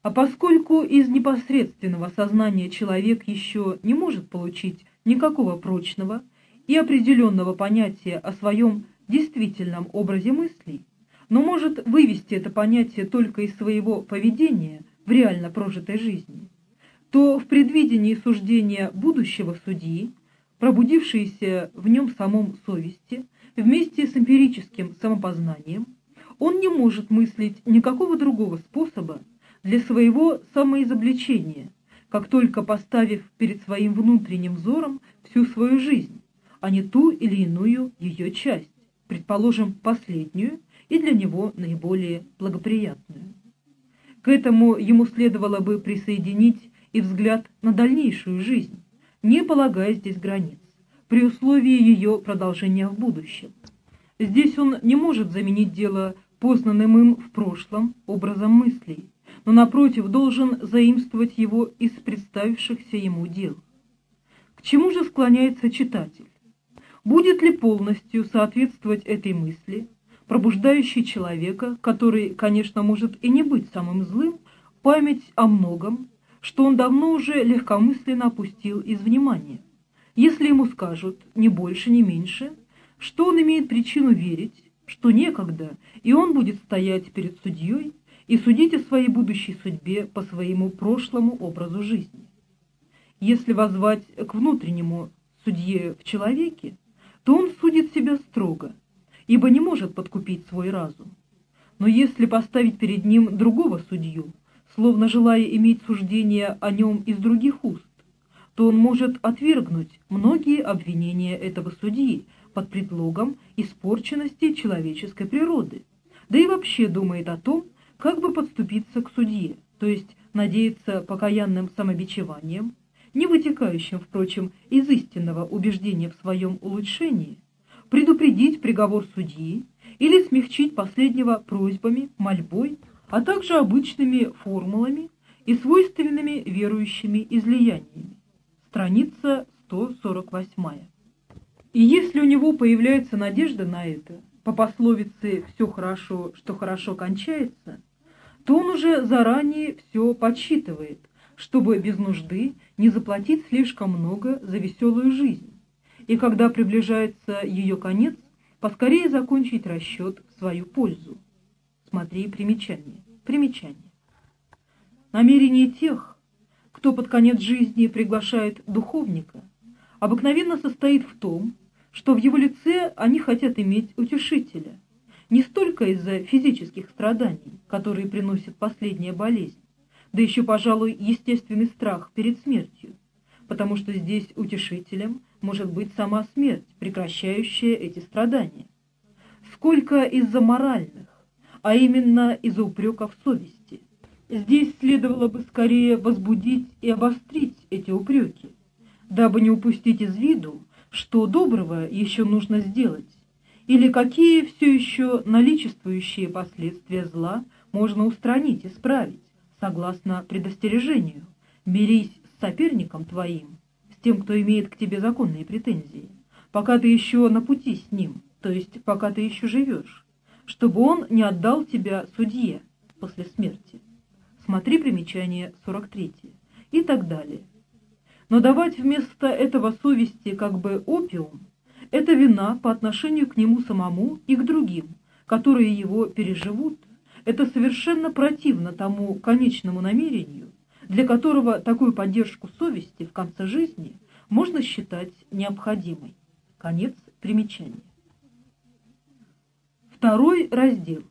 А поскольку из непосредственного сознания человек еще не может получить никакого прочного и определенного понятия о своем действительном образе мыслей, но может вывести это понятие только из своего поведения в реально прожитой жизни, то в предвидении суждения будущего судьи, пробудившейся в нем самом совести, вместе с эмпирическим самопознанием, он не может мыслить никакого другого способа для своего самоизобличения, как только поставив перед своим внутренним взором всю свою жизнь, а не ту или иную ее часть, предположим, последнюю и для него наиболее благоприятную. К этому ему следовало бы присоединить и взгляд на дальнейшую жизнь, не полагая здесь границ, при условии ее продолжения в будущем. Здесь он не может заменить дело познанным им в прошлом образом мыслей, но, напротив, должен заимствовать его из представившихся ему дел. К чему же склоняется читатель? Будет ли полностью соответствовать этой мысли, пробуждающей человека, который, конечно, может и не быть самым злым, память о многом, что он давно уже легкомысленно опустил из внимания? Если ему скажут ни больше, ни меньше, что он имеет причину верить, что некогда, и он будет стоять перед судьей и судить о своей будущей судьбе по своему прошлому образу жизни. Если возвать к внутреннему судье в человеке, то он судит себя строго, ибо не может подкупить свой разум. Но если поставить перед ним другого судью, словно желая иметь суждение о нем из других уст, то он может отвергнуть многие обвинения этого судьи под предлогом испорченности человеческой природы, да и вообще думает о том, как бы подступиться к судье, то есть надеяться покаянным самобичеванием, не вытекающим, впрочем, из истинного убеждения в своем улучшении, предупредить приговор судьи или смягчить последнего просьбами, мольбой, а также обычными формулами и свойственными верующими излияниями. Страница 148. И если у него появляется надежда на это, по пословице «все хорошо, что хорошо кончается», то он уже заранее все подсчитывает, чтобы без нужды не заплатить слишком много за веселую жизнь, и когда приближается ее конец, поскорее закончить расчет в свою пользу. Смотри примечание. Примечание. Намерение тех, кто под конец жизни приглашает духовника, обыкновенно состоит в том, что в его лице они хотят иметь утешителя, не столько из-за физических страданий, которые приносит последняя болезнь, да еще, пожалуй, естественный страх перед смертью, потому что здесь утешителем может быть сама смерть, прекращающая эти страдания. Сколько из-за моральных, а именно из-за упреков совести. Здесь следовало бы скорее возбудить и обострить эти упреки, дабы не упустить из виду, что доброго еще нужно сделать, или какие все еще наличествующие последствия зла можно устранить, исправить согласно предостережению. Берись с соперником твоим, с тем, кто имеет к тебе законные претензии, пока ты еще на пути с ним, то есть пока ты еще живешь, чтобы он не отдал тебя судье после смерти. Смотри примечание 43 и так далее. Но давать вместо этого совести как бы опиум – это вина по отношению к нему самому и к другим, которые его переживут – это совершенно противно тому конечному намерению, для которого такую поддержку совести в конце жизни можно считать необходимой. Конец примечания. Второй раздел.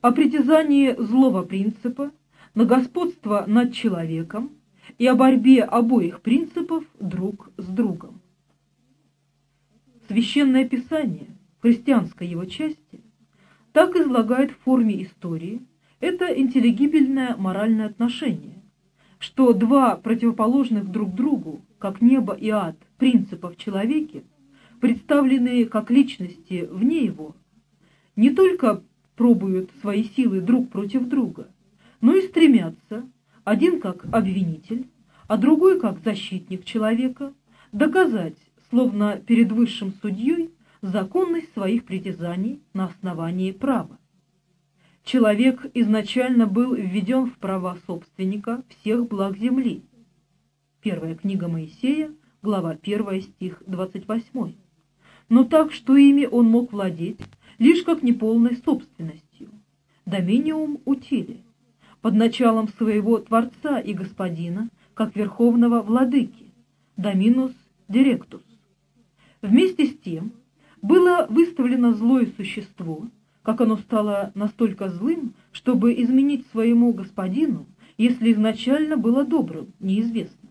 О притязании злого принципа на господство над человеком и о борьбе обоих принципов друг с другом. Священное Писание, христианская его части, так излагает в форме истории это интеллигибельное моральное отношение, что два противоположных друг другу, как небо и ад, принципа в человеке, представленные как личности вне его, не только пробуют свои силы друг против друга, но и стремятся, один как обвинитель, а другой как защитник человека, доказать, словно перед высшим судьей, законность своих притязаний на основании права. Человек изначально был введен в права собственника всех благ земли. Первая книга Моисея, глава 1, стих 28. Но так, что ими он мог владеть, лишь как неполной собственностью. Доминиум утили, под началом своего Творца и Господина, как верховного владыки, доминус директус. Вместе с тем было выставлено злое существо, как оно стало настолько злым, чтобы изменить своему господину, если изначально было добрым, неизвестно.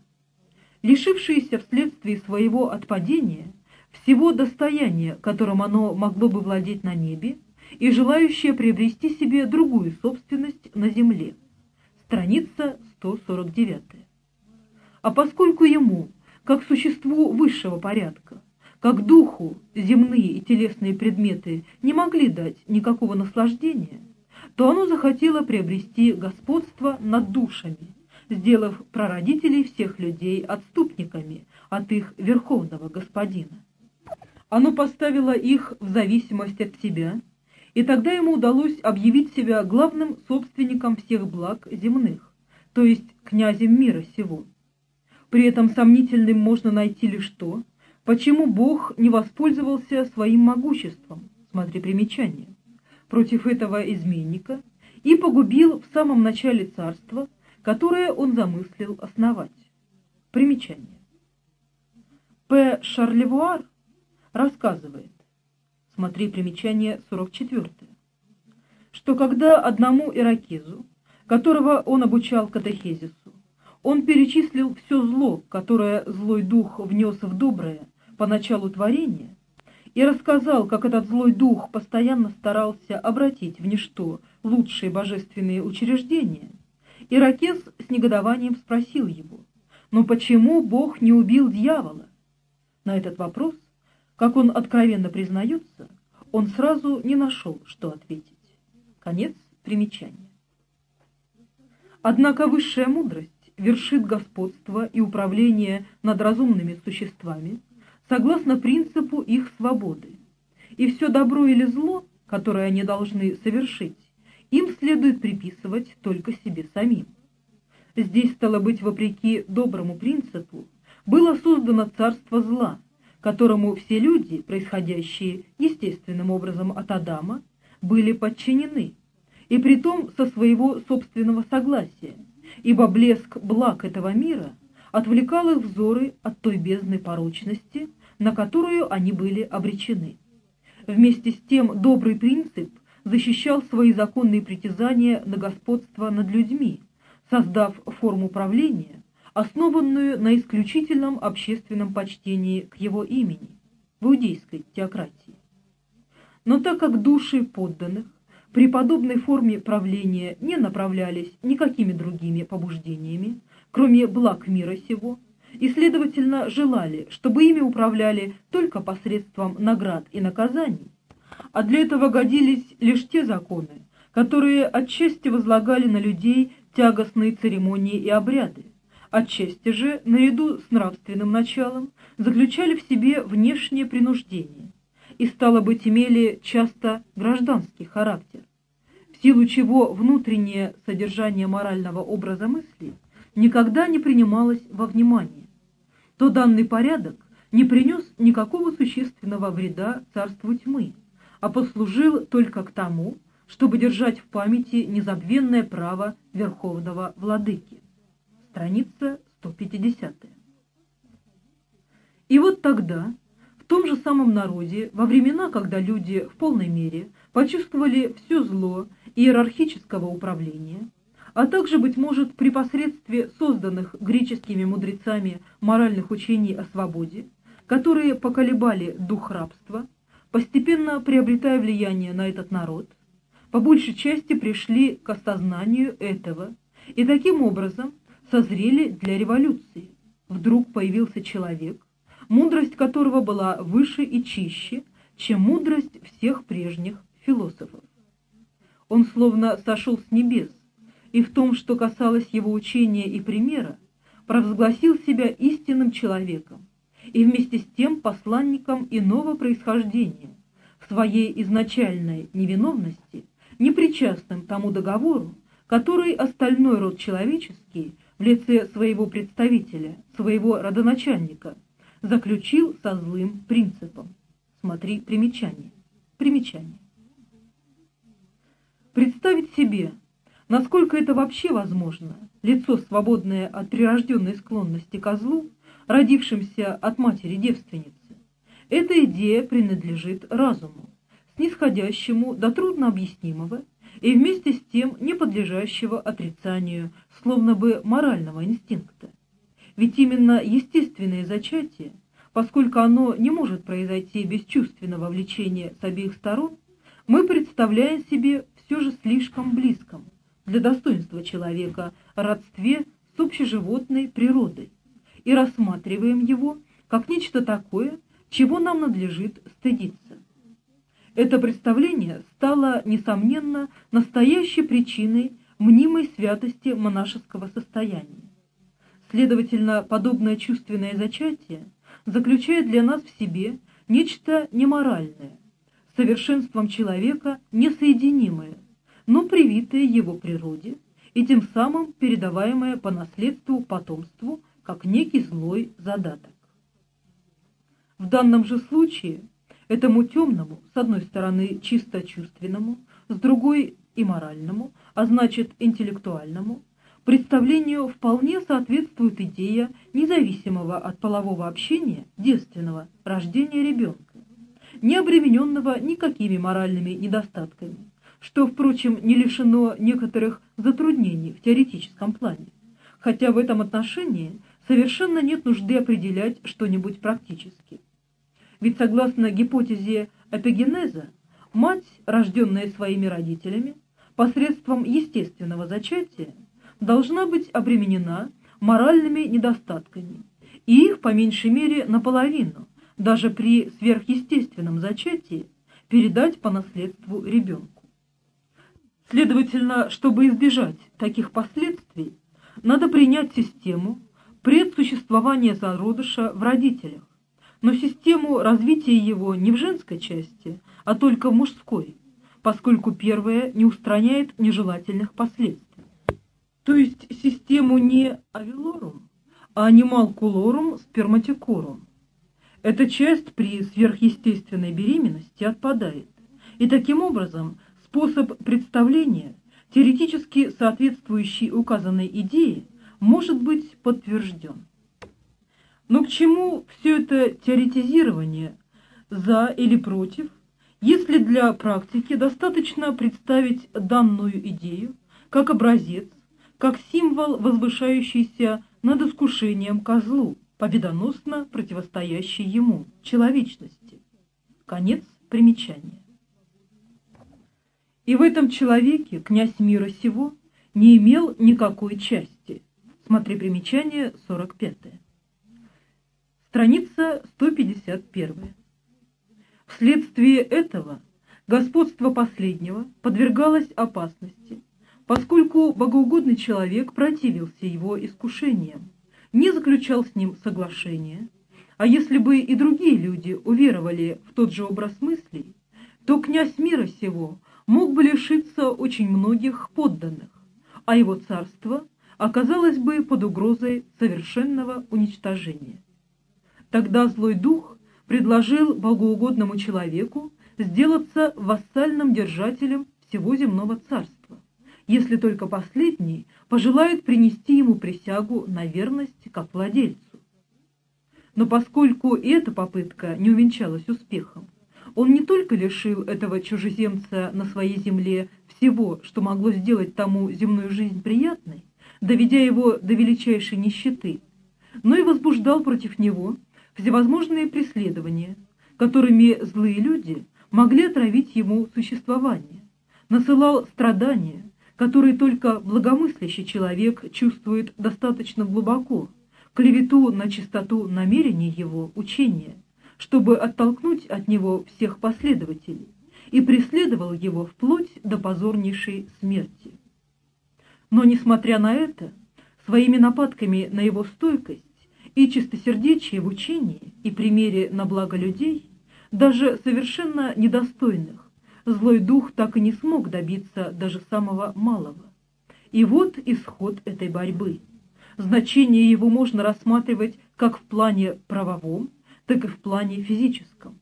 Лишившееся вследствие своего отпадения всего достояния, которым оно могло бы владеть на небе, и желающее приобрести себе другую собственность на земле. Страница 149. А поскольку ему, как существу высшего порядка, как духу земные и телесные предметы не могли дать никакого наслаждения, то оно захотело приобрести господство над душами, сделав прародителей всех людей отступниками от их верховного господина. Оно поставило их в зависимость от себя, и тогда ему удалось объявить себя главным собственником всех благ земных, то есть князем мира сего. При этом сомнительным можно найти лишь то, Почему Бог не воспользовался своим могуществом, смотри примечание, против этого изменника и погубил в самом начале царства, которое он замыслил основать? Примечание. П. Шарлевуар рассказывает, смотри примечание 44, что когда одному иракезу, которого он обучал катехезису, он перечислил все зло, которое злой дух внес в доброе, по началу творения и рассказал, как этот злой дух постоянно старался обратить в ничто лучшие божественные учреждения, Иракес с негодованием спросил его, «Но почему Бог не убил дьявола?» На этот вопрос, как он откровенно признается, он сразу не нашел, что ответить. Конец примечания. Однако высшая мудрость вершит господство и управление над разумными существами, согласно принципу их свободы. И все добро или зло, которое они должны совершить, им следует приписывать только себе самим. Здесь, стало быть, вопреки доброму принципу, было создано царство зла, которому все люди, происходящие естественным образом от Адама, были подчинены, и притом со своего собственного согласия, ибо блеск благ этого мира отвлекал их взоры от той бездны порочности, на которую они были обречены. Вместе с тем добрый принцип защищал свои законные притязания на господство над людьми, создав форму правления, основанную на исключительном общественном почтении к его имени, в иудейской теократии. Но так как души подданных при подобной форме правления не направлялись никакими другими побуждениями, кроме благ мира сего, и, следовательно, желали, чтобы ими управляли только посредством наград и наказаний, а для этого годились лишь те законы, которые отчасти возлагали на людей тягостные церемонии и обряды, отчасти же, наряду с нравственным началом, заключали в себе внешнее принуждение и, стало быть, имели часто гражданский характер, в силу чего внутреннее содержание морального образа мысли никогда не принималось во внимание, то данный порядок не принес никакого существенного вреда царству тьмы, а послужил только к тому, чтобы держать в памяти незабвенное право верховного владыки. Страница 150. И вот тогда, в том же самом народе, во времена, когда люди в полной мере почувствовали все зло иерархического управления, а также, быть может, при посредстве созданных греческими мудрецами моральных учений о свободе, которые поколебали дух рабства, постепенно приобретая влияние на этот народ, по большей части пришли к осознанию этого и таким образом созрели для революции. Вдруг появился человек, мудрость которого была выше и чище, чем мудрость всех прежних философов. Он словно сошел с небес, и в том, что касалось его учения и примера, провозгласил себя истинным человеком и вместе с тем посланником иного происхождения, в своей изначальной невиновности, непричастным тому договору, который остальной род человеческий в лице своего представителя, своего родоначальника, заключил со злым принципом. Смотри примечание. Примечание. Представить себе, насколько это вообще возможно, лицо, свободное от прирожденной склонности к злу, родившимся от матери-девственницы, эта идея принадлежит разуму, снисходящему до труднообъяснимого и вместе с тем не подлежащего отрицанию, словно бы морального инстинкта. Ведь именно естественное зачатие, поскольку оно не может произойти без чувственного влечения с обеих сторон, мы представляем себе все же слишком близком для достоинства человека родстве с общеживотной природой и рассматриваем его как нечто такое, чего нам надлежит стыдиться. Это представление стало, несомненно, настоящей причиной мнимой святости монашеского состояния. Следовательно, подобное чувственное зачатие заключает для нас в себе нечто неморальное, совершенством человека несоединимое, но привитое его природе и тем самым передаваемое по наследству потомству как некий злой задаток. В данном же случае этому темному, с одной стороны чисто чувственному, с другой и моральному, а значит интеллектуальному, представлению вполне соответствует идея независимого от полового общения девственного рождения ребенка, не обремененного никакими моральными недостатками, что, впрочем, не лишено некоторых затруднений в теоретическом плане, хотя в этом отношении совершенно нет нужды определять что-нибудь практически. Ведь согласно гипотезе эпигенеза, мать, рожденная своими родителями, посредством естественного зачатия, должна быть обременена моральными недостатками, и их по меньшей мере наполовину, даже при сверхъестественном зачатии, передать по наследству ребенку. Следовательно, чтобы избежать таких последствий, надо принять систему предсуществования зародыша в родителях, но систему развития его не в женской части, а только в мужской, поскольку первая не устраняет нежелательных последствий. То есть систему не авилорум, а анималкулорум сперматикорум. Эта часть при сверхъестественной беременности отпадает, и таким образом способ представления, теоретически соответствующий указанной идее, может быть подтвержден. Но к чему все это теоретизирование за или против, если для практики достаточно представить данную идею как образец, как символ, возвышающийся над искушением козлу, победоносно противостоящий ему, человечности. Конец примечания. И в этом человеке князь мира сего не имел никакой части. Смотри примечание 45. Страница 151. Вследствие этого господство последнего подвергалось опасности – поскольку богоугодный человек противился его искушениям, не заключал с ним соглашения, а если бы и другие люди уверовали в тот же образ мыслей, то князь мира сего мог бы лишиться очень многих подданных, а его царство оказалось бы под угрозой совершенного уничтожения. Тогда злой дух предложил богоугодному человеку сделаться вассальным держателем всего земного царства если только последний пожелает принести ему присягу на верность как владельцу. Но поскольку и эта попытка не увенчалась успехом, он не только лишил этого чужеземца на своей земле всего, что могло сделать тому земную жизнь приятной, доведя его до величайшей нищеты, но и возбуждал против него всевозможные преследования, которыми злые люди могли отравить ему существование, насылал страдания, который только благомыслящий человек чувствует достаточно глубоко, клевету на чистоту намерений его учения, чтобы оттолкнуть от него всех последователей, и преследовал его вплоть до позорнейшей смерти. Но, несмотря на это, своими нападками на его стойкость и чистосердечие в учении и примере на благо людей, даже совершенно недостойных, злой дух так и не смог добиться даже самого малого. И вот исход этой борьбы. Значение его можно рассматривать как в плане правовом, так и в плане физическом.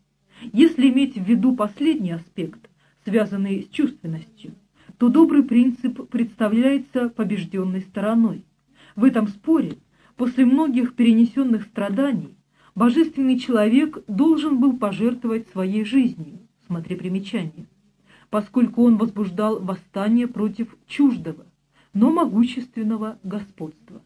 Если иметь в виду последний аспект, связанный с чувственностью, то добрый принцип представляется побежденной стороной. В этом споре, после многих перенесенных страданий, божественный человек должен был пожертвовать своей жизнью, смотри примечание, поскольку он возбуждал восстание против чуждого, но могущественного господства.